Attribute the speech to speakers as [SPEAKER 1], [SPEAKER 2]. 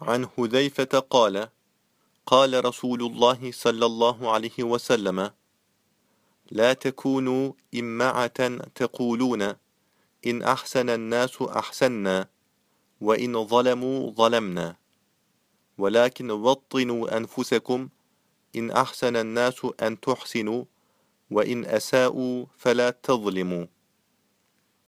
[SPEAKER 1] عن حذيفة قال قال رسول الله صلى الله عليه وسلم لا تكونوا إمعة تقولون إن أحسن الناس أحسنا وإن ظلموا ظلمنا ولكن وطنوا أنفسكم إن أحسن الناس أن تحسنوا وإن أساءوا فلا تظلموا.